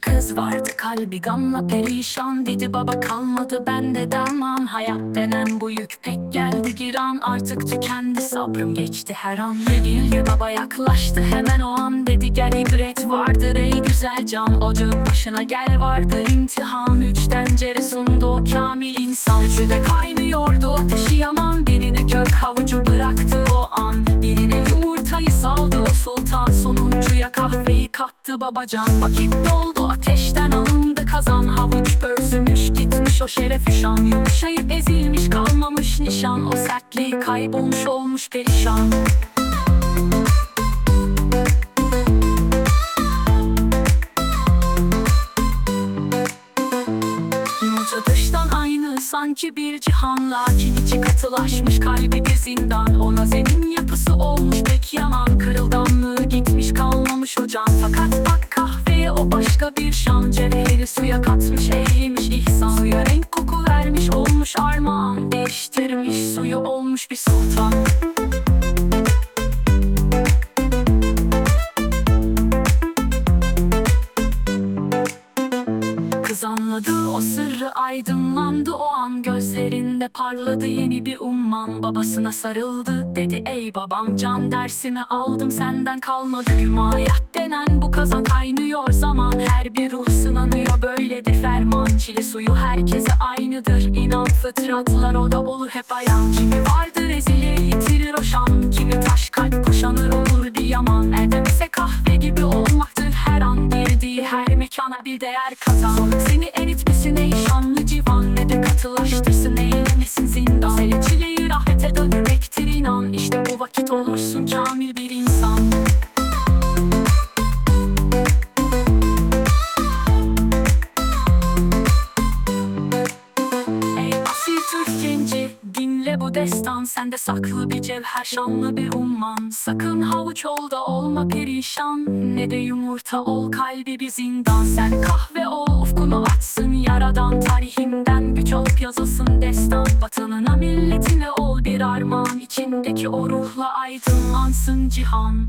kız vardı kalbi gamla perişan. Dedi baba kalmadı bende derman. Hayat denen bu yük pek geldi giran Artık tükendi sabrım geçti her an. Yedi baba yaklaştı hemen o an. Dedi gel ibret vardır ey güzel can. Ocağın başına gel vardır imtihan. Üç tencere sundu o kamil insan. Üçü de kaynıyordu ateşi yaman. Birini kök havucu kattı babacan. Vakit doldu ateşten alındı kazan. Havuç börsümüş gitmiş o şeref şan Yumuşayıp ezilmiş kalmamış nişan. O sertliği kaybolmuş olmuş perişan. Dıştan aynı sanki bir cihan. Lakin içi katılaşmış kalbi bir zindan. Ona zemin yapısı olmuş pek yaman. Kırıldanlığı gitmiş kalmamış o can. Fakat bak kahveye o başka bir şan. Cevheri suya katmış eğilmiş ihsan Suya. Renk koku vermiş olmuş armağan. Değiştirmiş suyu olmuş bir sultan Kız anladı o sırrı aydınlandı. O an Gözlerinde parladı yeni bir umman Babasına sarıldı. Dedi ey babam Can dersimi aldım senden kalmadı Hümayat denen bu kazan kaynıyor zaman Her bir ruh sınanıyor. Böyledir ferman Çile suyu herkese aynıdır. İnan fıtratlar o da olur hep ayan. Kimi vardır bir değer kazan. Seni eritmesin ey şanlı civan Ne de katılaştırsın eylemesin zindan? Seni dinle bu destan. Sende saklı bir cevher şanlı bir umman. Sakın havuç ol da olma perişan. Ne de yumurta ol kalbi bir zindan. Sen kahve ol ufkunu açsın yaradan. Tarihinden güç alıp yazılsın destan. Vatanına milletine ol bir armağan. İçindeki o ruhla aydınlansın cihan